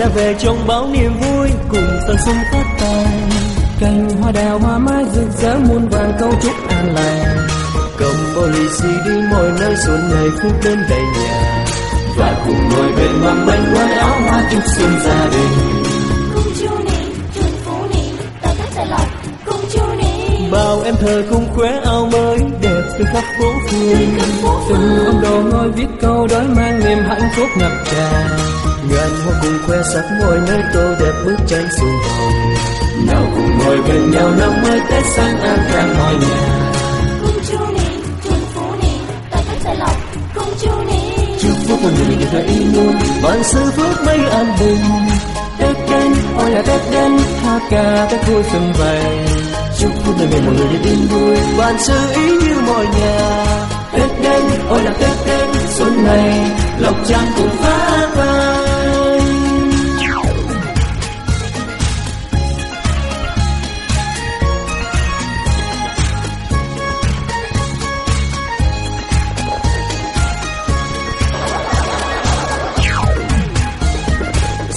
đã về trong bao niềm vui cùng tân xuân phát tài. Cành hoa đào hoa mai rực rỡ muôn vàng câu chúc an lành. Cầm bao lì xì đi mọi nơi xuân này phút đến đầy nhà. Và cùng ngồi bên mâm bánh quay áo hoa chúc xuân gia đình. Cung chu ni, chuồn phú ni, tài thác tài lộc, cung chu ni. bao em thơ cùng khoe áo mới đẹp từ khắp phố phường. Từng ông đồ ngồi viết câu đối mang niềm hạnh phúc ngập tràn ngàn hoa cùng khoe sắc mọi nơi tô đẹp bức tranh xuân hồng nào cùng ngồi bên nhau năm mới tết sang an khang mọi nhà. Cung chu ni, chuồn phú ni, tài thác tài lộc, cung chu ni. chúc phúc mọi người được thấy luôn vạn sự phước mấy an bình. Tết đến ôi là tết đến tha ca tết vui xuân về chúc phúc đời ngày mọi người được yên vui vạn sự ý như mọi nhà. Tết đến ôi là tết đến xuân này lộc trang cùng phát vang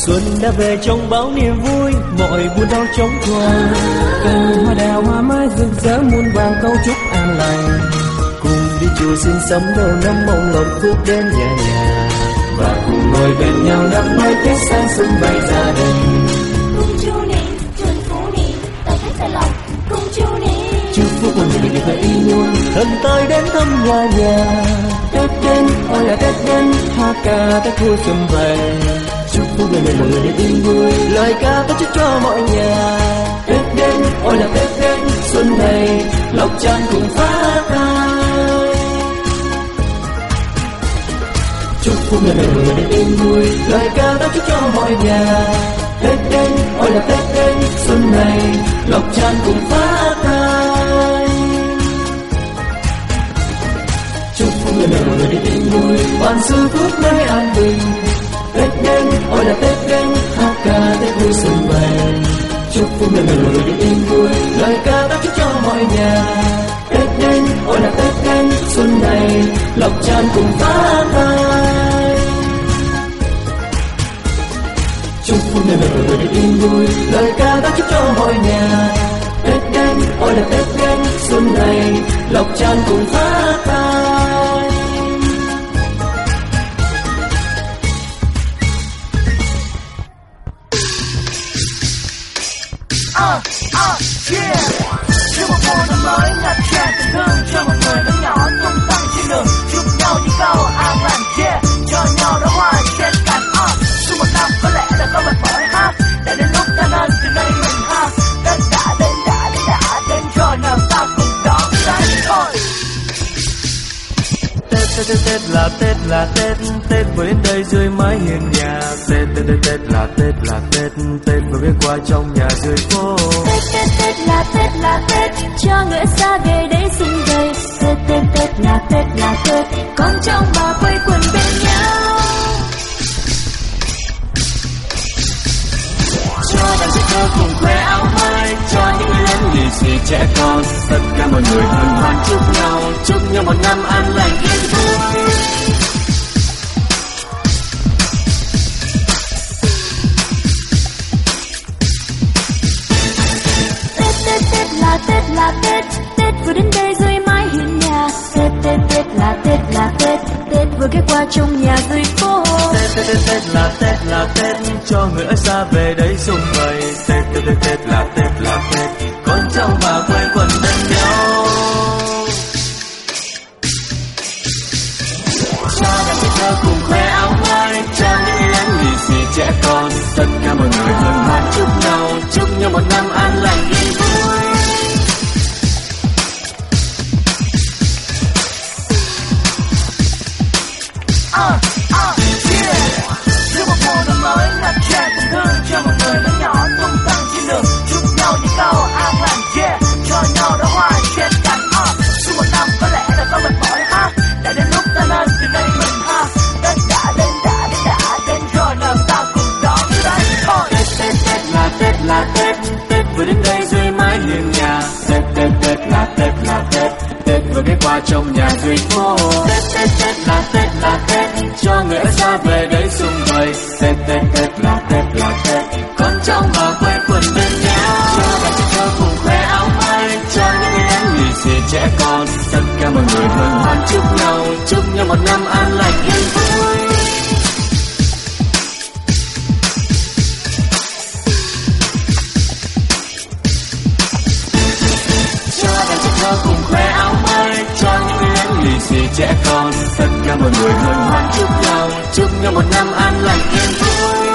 Xuân đã về trong bao niềm vui, mọi buồn đau chóng qua. cành hoa đào hoa mai rực rỡ muôn vàng câu chúc an lành Cùng đi chùa xin sắm đầu năm mong lộc phước đến nhà nhà. Và cùng ngồi bên nhau năm mới Tết sang xuân bay gia đình. Cung chu ni, chuồn phú ni, tài thác tài lộc, cung chu ni. Chúc phúc mọi người được thấy luôn, thân tới đến thăm nhà nhà. tết đến ôi là tết đến tha ca tết vui xuân về Chúc phúc người này mọi người được yên vui, lời ca ta chúc cho mọi nhà. tết đến ôi là tết đến xuân này lộc tràn cùng phá tai chúc phúc ngày này mọi người được yên vui. Lời ca ta chúc cho mọi nhà. Tết đến ôi là tết đến xuân này lộc tràn cùng phá tai chúc phúc ngày này mọi người được yên vui. Vạn sự phước mới an bình tết đến, ôi là tết đến, hát ca tết vui xuân về. Chúc phúc đời người người được yên vui, lời ca đã chúc cho mọi nhà. Tết đến, ôi là tết đến, xuân này lộc tràn cùng phá tay chúc phúc đời người người được yên vui, lời ca đã chúc cho mọi nhà. Tết đến, ôi là tết đến, xuân này lộc tràn cùng phá tay uh, yeah. Chúc một mùa năm mới ngập tràn tình thương cho một người lớn nhỏ tung tăng trên đường chúc nhau những câu an lành yeah cho nhau đóa hoa trên cành uh. Suốt một năm có lẽ là có mệt mỏi Tết Tết Tết là Tết là Tết. Tết vừa đến đây dưới mái hiên nhà. Tết Tết Tết Tết là Tết là Tết. Tết vừa biết qua trong nhà dưới phố. Tết Tết Tết là Tết là Tết. Cho người xa về để xin về Tết Tết Tết là Tết là Tết. Con trong bà quây quần bên nhau. Thơ cùng khoe áo mới Cho những người lớn lì xì trẻ con Tất cả mọi người hân hoan chúc nhau Chúc nhau một năm an lành yên vui Tết Tết Tết là Tết là Tết Tết vừa đến đây rồi mãi hiền nhà Tết Tết Tết là Tết là Tết ghé qua trong nhà dưới phố. Tết Tết Tết Tết là Tết là Tết Cho người ở xa về đây xung vầy. Tết Tết Tết Tết là Tết là Tết Con trong và quây quần bên nhau. Cho đàn trẻ thơ cùng khoe áo mai cha những đến lì xì trẻ con. Tất cả mọi người hân hoan chúc nhau Chúc nhau một năm an lành. yên uh, uh, yeah. Chúc một mùa năm mới ngập tràn tình thương cho một người lớn nhỏ tung tăng trên đường chúc nhau những câu an lành yeah cho nhau đóa hoa trên cành uh. Suốt một năm có lẽ là có mệt mỏi ha đã đến lúc ta nên từ đây mình ha Tết đã đến đã đến đã đến rồi nào ta cùng đón Tết thôi Tết Tết Tết là Tết là Tết trong nhà duyên phố Tết Tết Tết là Tết là Tết. Cho người ở xa về đây xung vầy. Tết Tết Tết là Tết là Tết. Con trong bà quê quần bên nhau. Cho bà chị cho cùng khoe áo may Cho những người em lì xì trẻ con. Tất cả mọi người hân hoan chúc nhau. Chúc nhau một năm an lành yên vui trẻ con. Tất cả mọi người hân hoan chúc nhau. Chúc nhau một năm an lành, yên vui.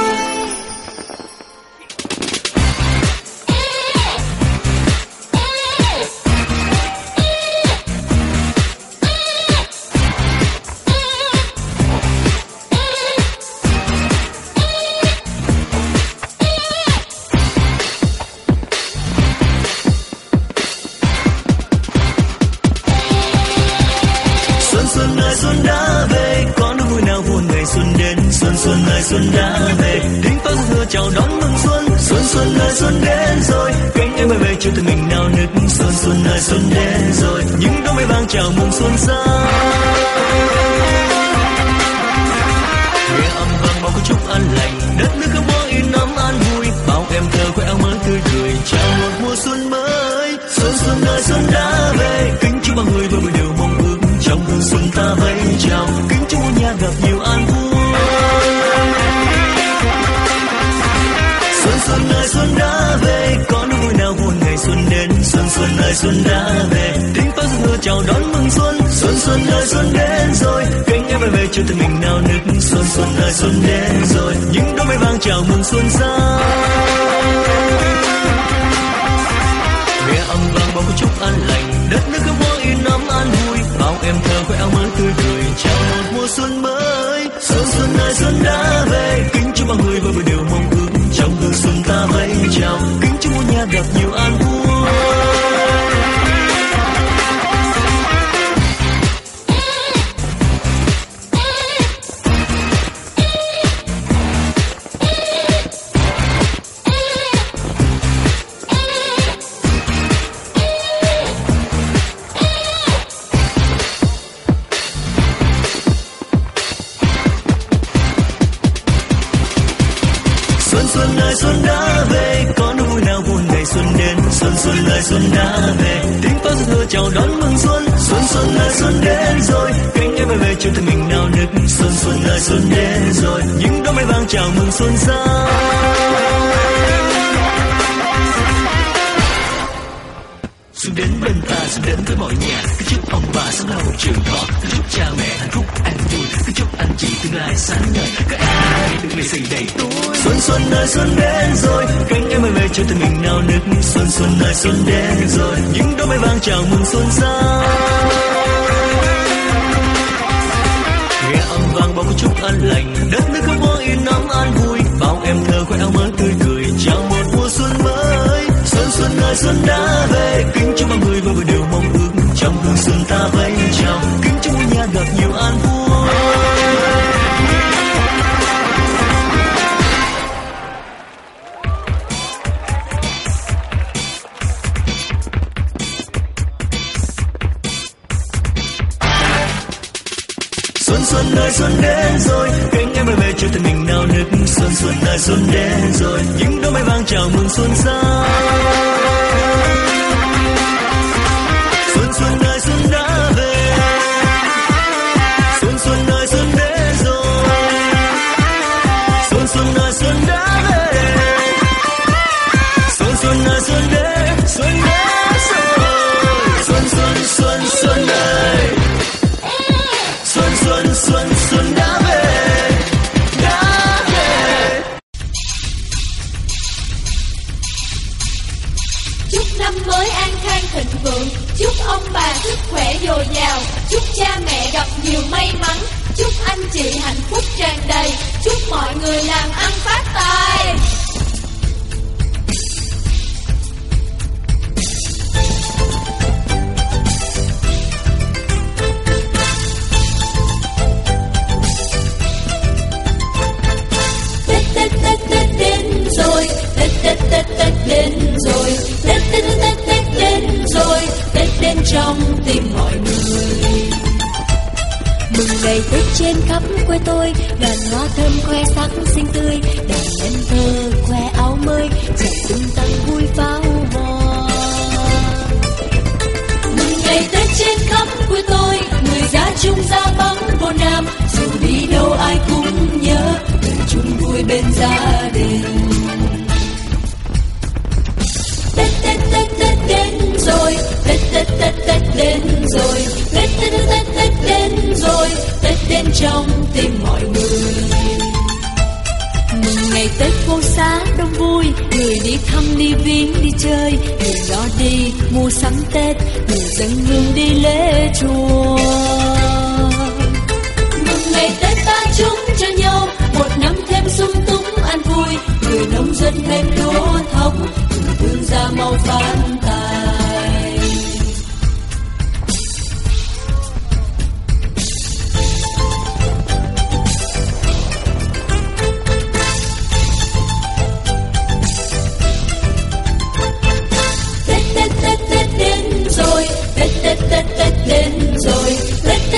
bao người bao điều mong ước. Trong hương xuân ta vẫy chào xuân đến rồi. Cánh em bay về cho tình mình nào nức xuân xuân ơi, xuân đến rồi. Những đôi bay vang chào mừng xuân sang. Nghe âm vang bao chúc an lành, đất nước khắp hoa yên nắng an vui. Bao em thơ khoe áo mới tươi cười, chào một mùa xuân mới. Xuân xuân ơi, xuân đã về. Kính chúc mọi người vui vừa điều mong ước trong hương xuân ta vẫy chào. xuân đến rồi. Cánh em bay về cho thân mình nào nức xuân xuân là xuân đến rồi. Những đôi mai vàng chào mừng xuân sang nơi đoàn hoa thơm khoe sắc xinh tươi, đàn nhân thơ khoe áo mới chạy tung tăng vui pháo hò mừng ngày tết trên khắp quê tôi, người ra trung ra bắc vô nam. Dù đi đâu ai cũng nhớ đời chung vui bên gia đình. Tết tết tết tết đến rồi, tết tết tết tết đến rồi. Tết Tết Tết Tết đến rồi, Tết đến trong tim mọi người. Mừng ngày Tết phố xá đông vui, Người đi thăm, đi viếng, đi chơi. Người lo đi mua sắm Tết, Người dân hương đi lễ chùa. Mừng ngày Tết ta chúc cho nhau, Một năm thêm sung túc an vui. Người nông dân thêm lúa thóc, Người vương ra mau vàng.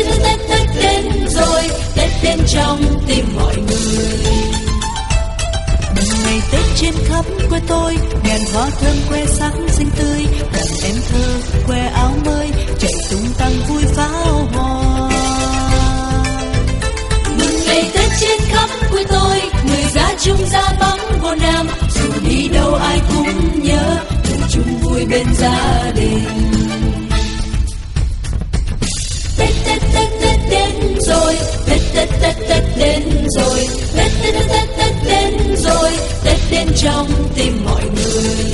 Tết Tết Tết Tết đến rồi Tết đến trong tim mọi người. Mừng ngày Tết trên khắp quê tôi ngàn hoa thơm que sắc xinh tươi, đàn em thơ que áo mới chạy tung tăng vui pháo hoa. Mừng ngày Tết trên khắp quê tôi, người ra chung ra bóng vô nam, dù đi đâu ai cũng nhớ cùng chung vui bên gia đình. Tết đến rồi. Tết Tết Tết Tết đến rồi. Tết Tết Tết Tết Tết đến rồi. Tết đến trong tim mọi người.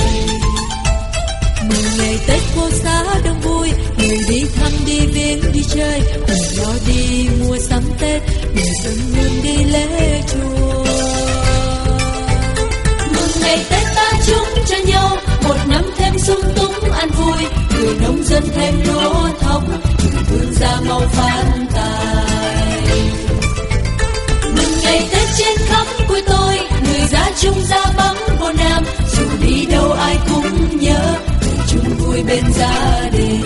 Mừng ngày Tết phố xá đông vui. Người đi thăm, đi viếng, đi chơi. Người lo đi mua sắm Tết. Người dân hương đi lễ chùa. Mừng ngày Tết ta chúc cho nhau. Một năm thêm sung túc an vui. Người nông dân thêm lúa thóc. Tình ra mau phát tài. Mừng ngày Tết trên khắp quê tôi, Người ra chung ra bắn vô nam. Dù đi đâu ai cũng nhớ, người chung vui bên gia đình.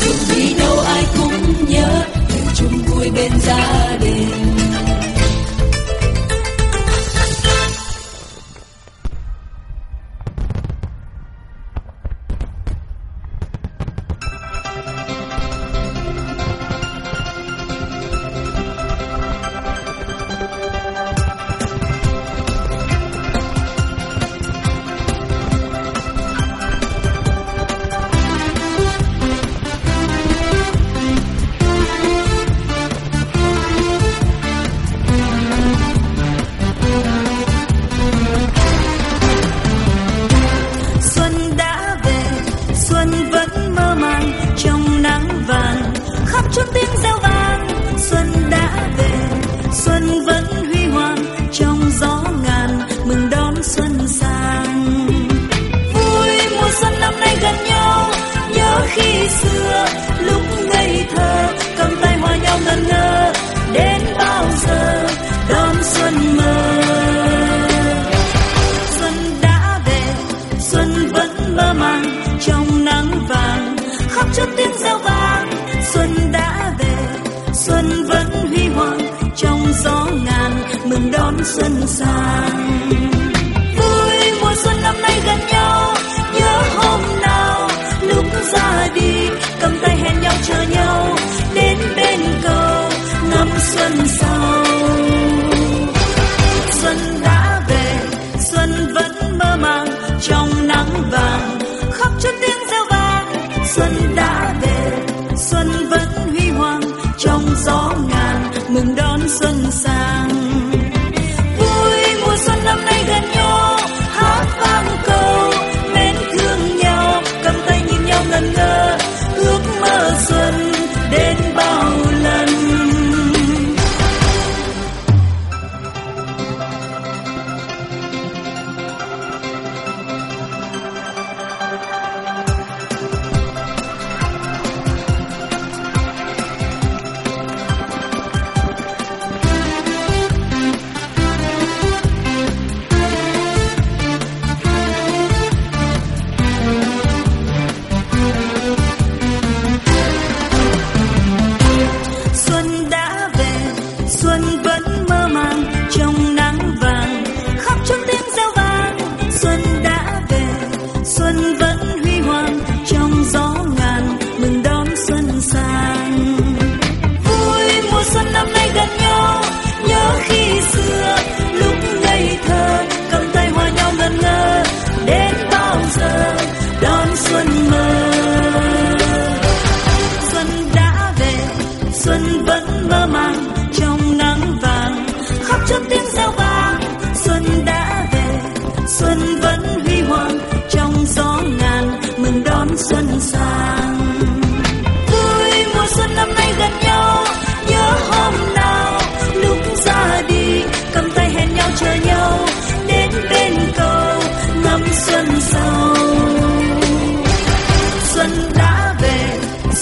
Dù đi đâu ai cũng nhớ, người chung vui bên gia đình.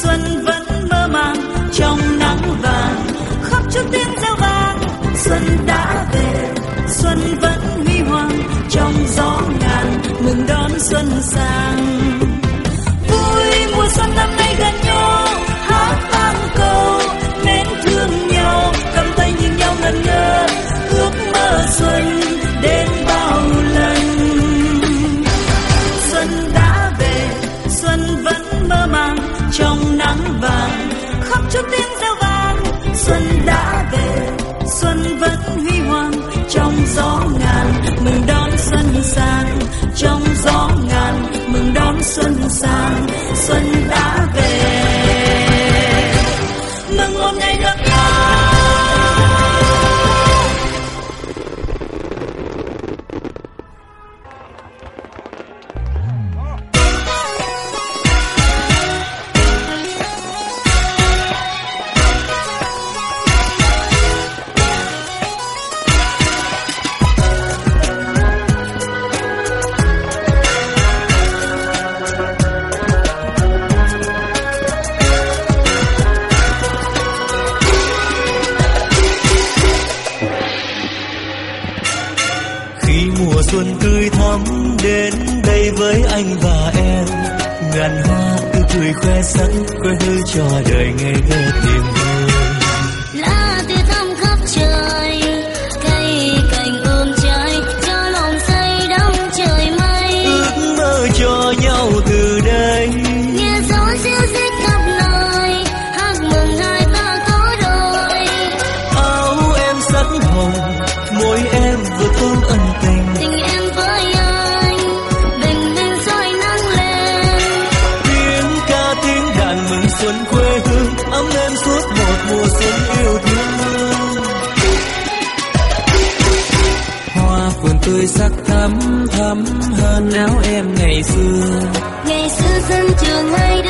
xuân vẫn mơ màng, trong nắng vàng, khóc cho tiếng giao vàng. xuân đã về, xuân vẫn huy hoàng, trong gió ngàn mừng đón xuân sang pensar. khoe sắc khoe hư cho đời ngây thơ tìm hiểu áo em ngày xưa. Ngày xưa sân trường hay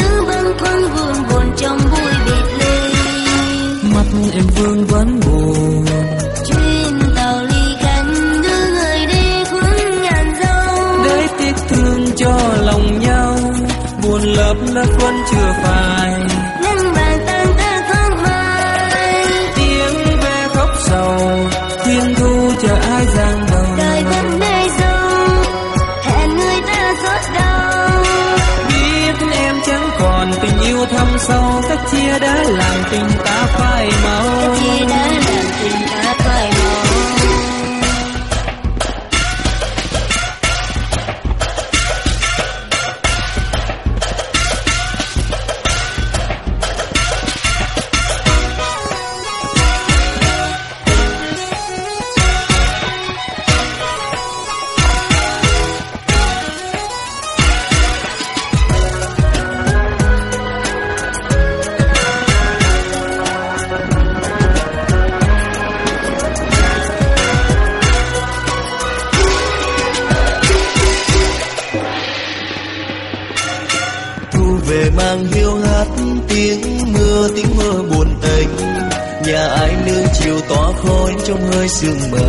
心门。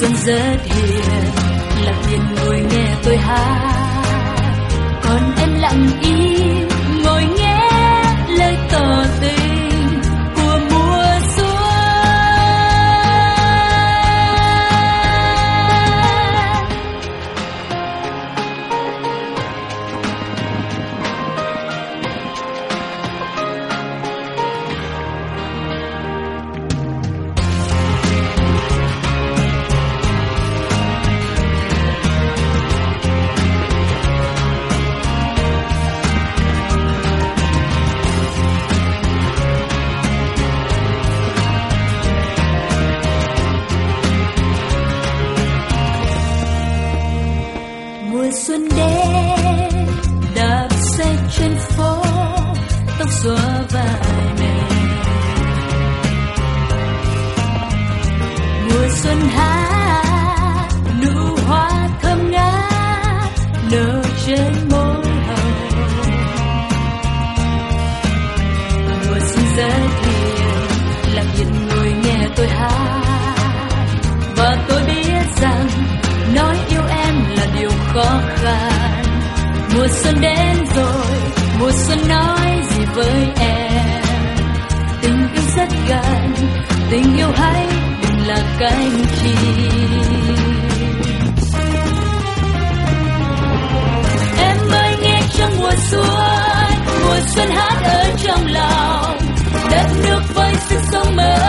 xuân rất hiền, lặng yên ngồi nghe tôi hát. Còn em lặng im ngồi nghe lời tỏ tình. Với sức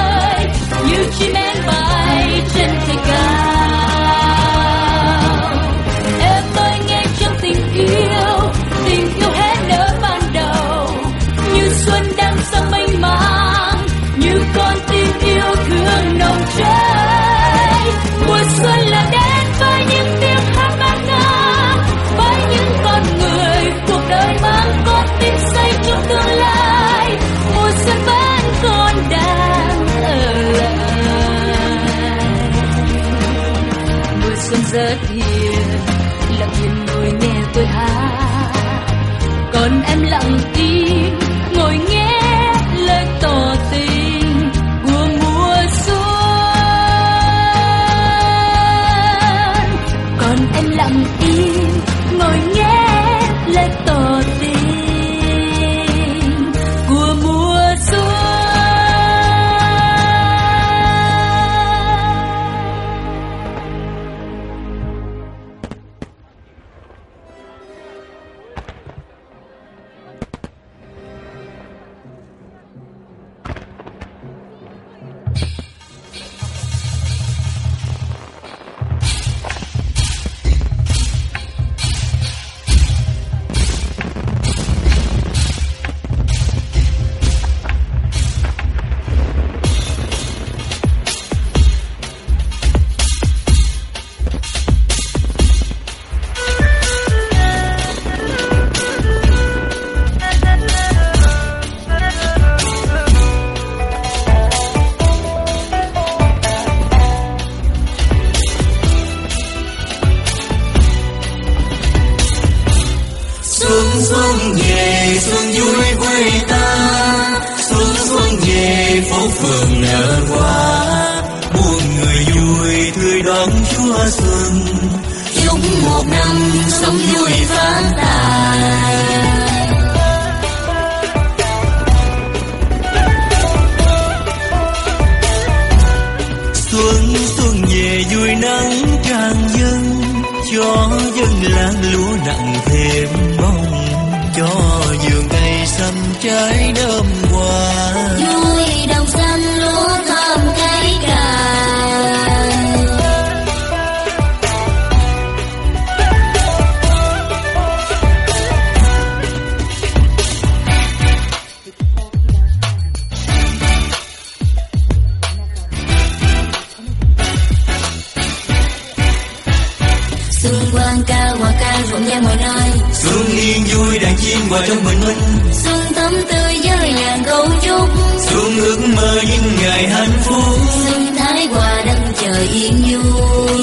mọi nơi xuân yên vui đàn chim hòa trong bình minh. Xuân thắm tươi với ngàn câu chúc xuân ước mơ những ngày hạnh phúc. Xuân thái hòa đất trời yên vui.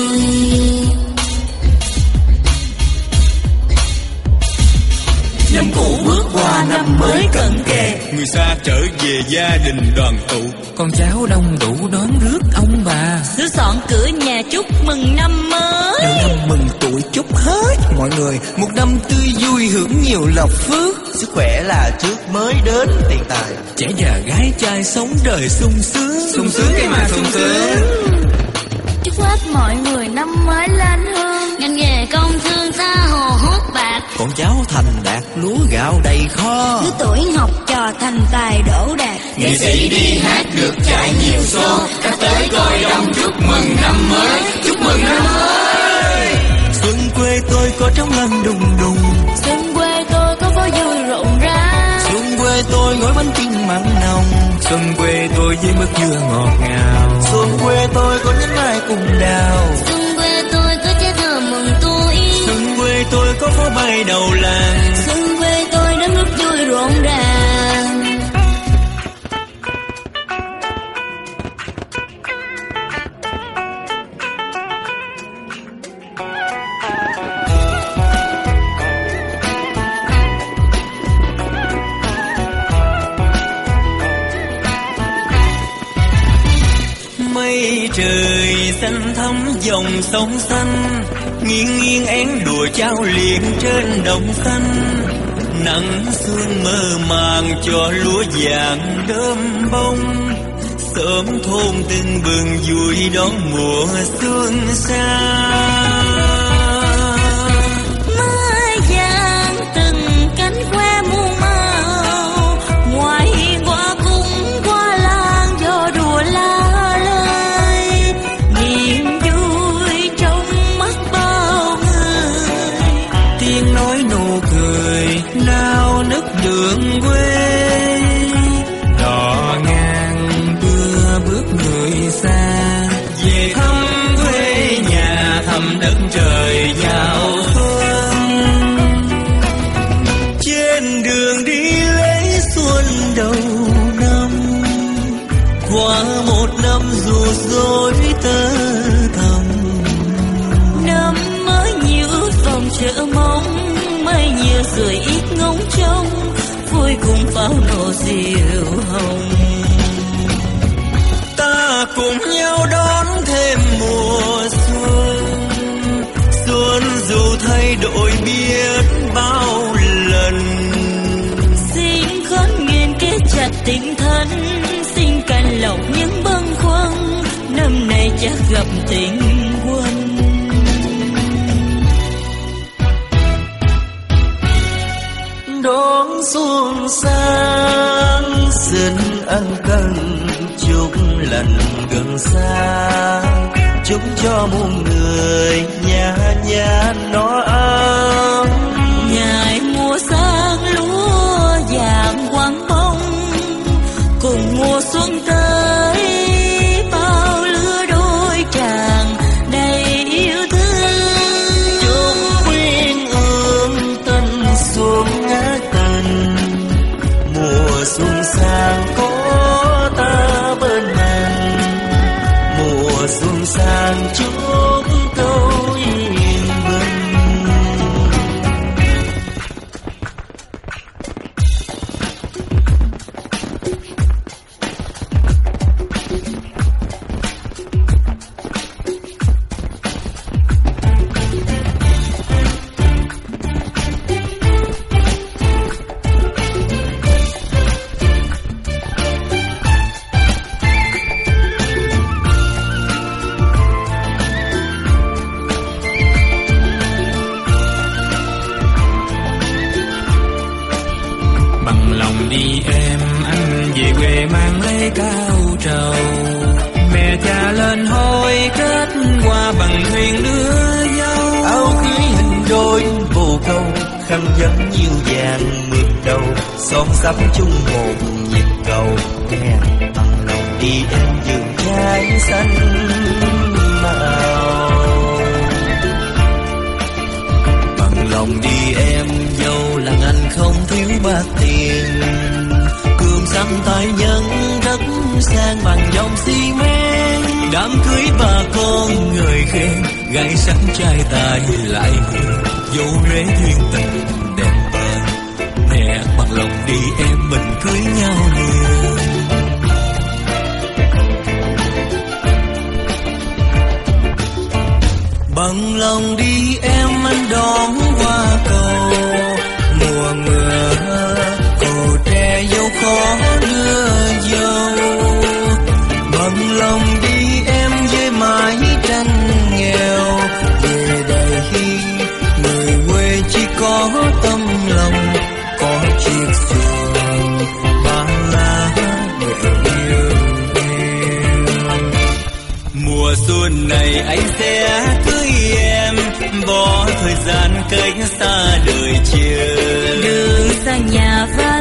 Năm cũ bước qua năm mới cận xa trở về gia đình đoàn tụ. Con cháu đông đủ đón rước ông bà. Sửa soạn cửa nhà chúc mừng năm mới. Đầu năm mừng tuổi chúc hết mọi người. Một năm tươi vui hưởng nhiều lộc phước. Sức khỏe là trước mới đến tiền tài. Trẻ già gái trai sống đời sung sướng. Sung sướng cái mà sung sướng. Chúc hết mọi người năm mới lên hương ngành nghề công thương tha hồ con cháu thành đạt lúa gạo đầy kho. Cứ tuổi học trò thành tài đỗ đạt. Nghệ sĩ đi hát được trải nhiều show khách tới coi đông chúc mừng năm mới. Chúc mừng năm mới. Xuân quê tôi có trong lăng đùng đùng. Xuân quê tôi có phố vui rộn rã xuân quê tôi gói bánh chưng mặn nồng. Xuân quê tôi với mứt dừa ngọt ngào. Xuân quê tôi có nhánh mai cùng đào. Xuân tôi có phố bay đầu làng. Xuân quê tôi đã ngất vui rộn ràng. Mây trời xanh thắm dòng sông xanh nghiêng nghiêng én đùa trao liền trên đồng xanh. Nắng sương mơ màng cho lúa vàng đơm bông. Sớm thôn từng bừng vui đón mùa xuân sang diều hồng. Ta cùng nhau đón thêm mùa xuân xuân dù thay đổi biết bao lần. Xin khấn nghiền kết chặt tình thân xin cạn lọc những bâng khuâng năm nay chắc gặp tình quân đón xuân xa xin ân cần chúc lành gần xa. Chúc cho muôn người nhà nhà nó buồn này anh sẽ cưới em. Bỏ thời gian cách xa đời chia. Đường xa nhà vắng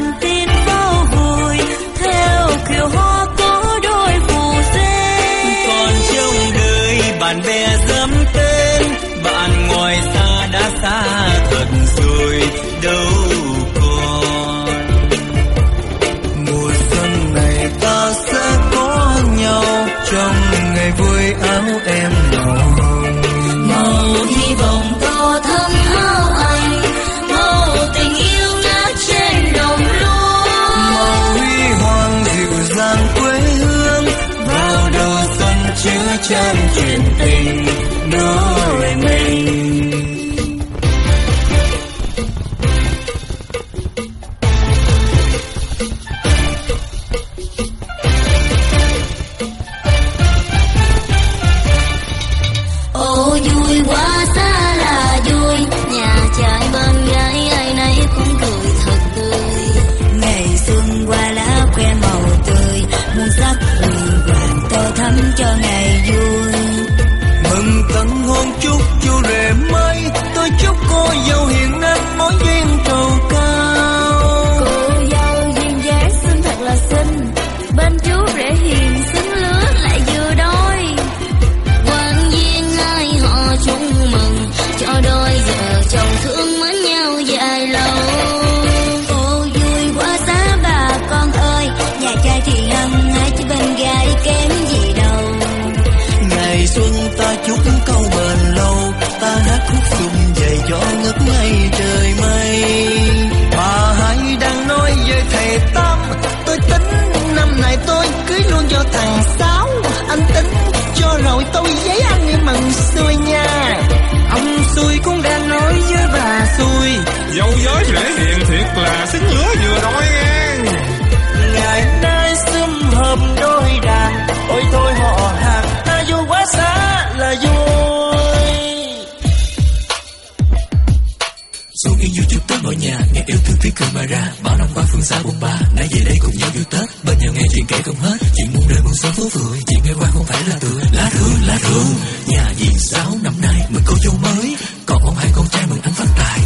camera bao năm qua phương xa bùng ba nãy về đây cùng nhau vui tết. Bên nhau nghe chuyện kể không hết. Chuyện muôn đời muôn sống phố phường chuyện nghe qua không phải là tựa. Lá hương lá hương, nhà dì sáu năm nay mừng cô dâu mới. Còn ông hai con trai mừng ăn phát tài.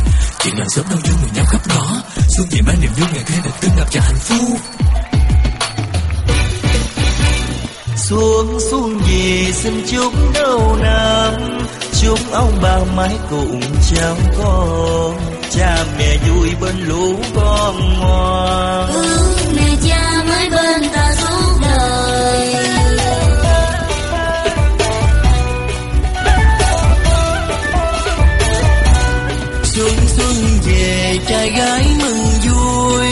Chuyện làng sớm đâu dương mừng nhau khắp ngõ xuân về mang niềm vui ngày khai được tương ngập trà hạnh phúc. Xuống xuống về xin chúc đầu năm chúc ông bà mãi cùng cháu con cha mẹ vui bên lũ con ngoan. Mẹ cha mới bên ta suốt đời. Xuân xuân về trai gái mừng vui.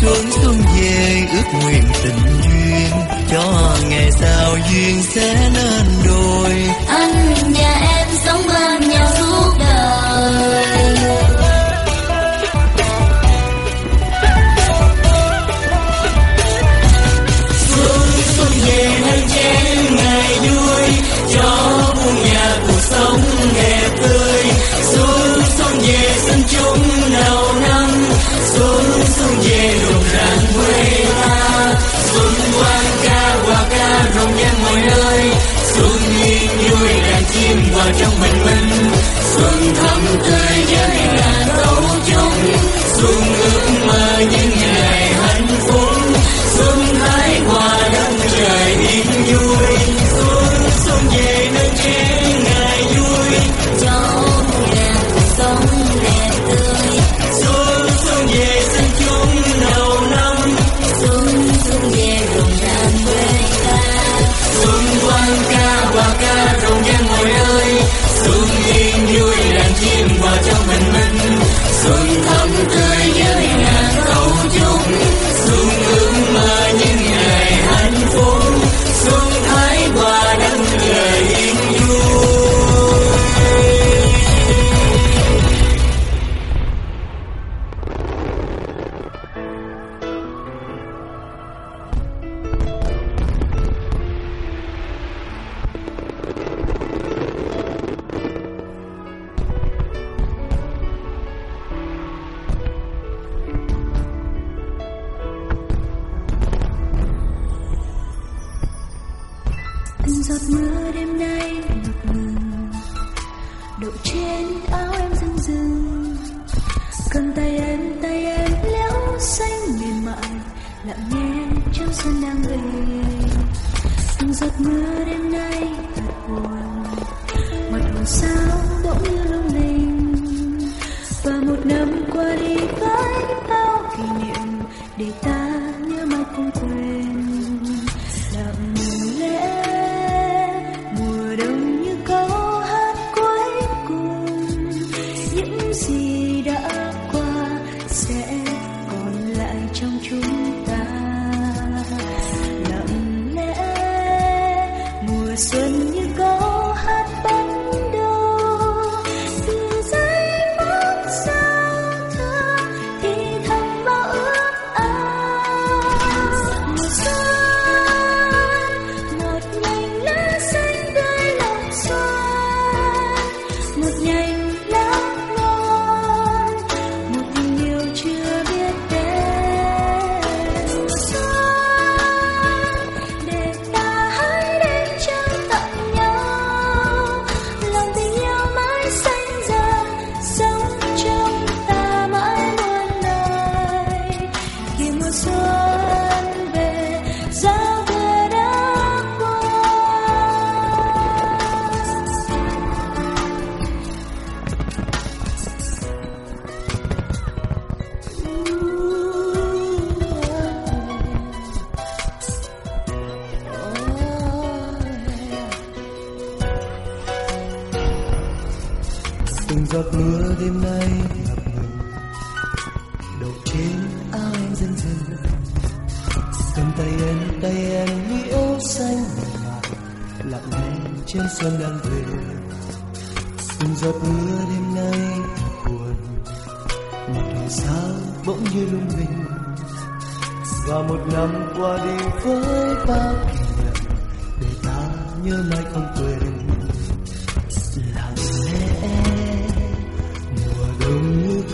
Xuân xuân về ước nguyện tình duyên. Cho ngày sau duyên sẽ nên trong bình minh xuân thắm tươi với đàn tấu chung xuân ước mơ những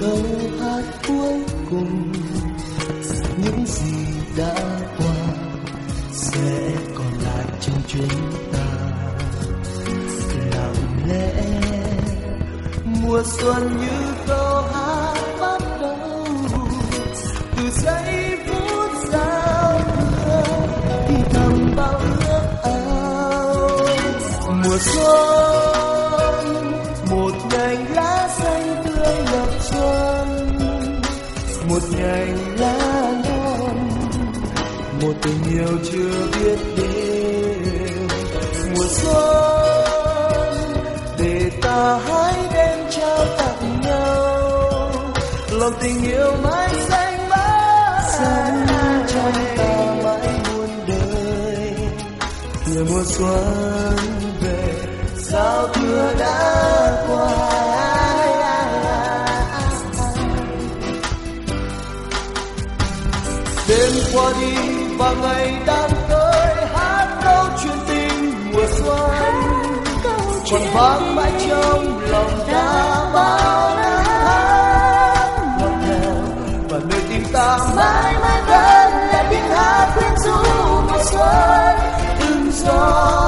câu hát cuối cùng. Những gì đã qua sẽ còn lại trong chúng ta. Lặng lẽ, mùa xuân như câu hát bắt đầu. Từ giây phút giao thừa, thì thầm bao ước ao. Mùa xuân tình yêu chưa biết đến. Mùa xuân để ta hãy đến trao tặng nhau. Lòng tình yêu mãi xanh mãi. Sống trong ta mãi muôn đời. Người mùa xuân về sao thừa đã qua? Đêm qua đi và ngày đang tới, hát câu chuyện tình mùa xuân còn vang mãi trong lòng ta bao năm tháng ngọt ngào và nơi tim ta mãi mãi vẫn là tiếng hát quyến rũ mùa xuân từng gió.